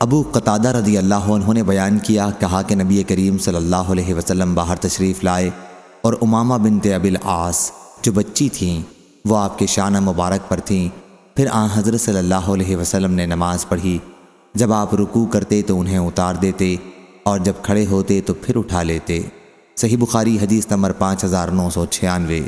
ابو قطادہ رضی اللہ عنہ نے بیان کیا، کہا کہ نبی کریم صلی اللہ علیہ وسلم باہر تشریف لائے اور امامہ بنت ابی العاص جو بچی تھیں، وہ آپ کے شانہ مبارک پر تھیں۔ پھر آن حضرت صلی اللہ علیہ وسلم نے نماز پڑھی۔ جب آپ رکوع کرتے تو انہیں اتار دیتے اور جب کھڑے ہوتے تو پھر اٹھا لیتے۔ صحیح بخاری حدیث نمبر پانچ ہزار نو سو چھیانوے۔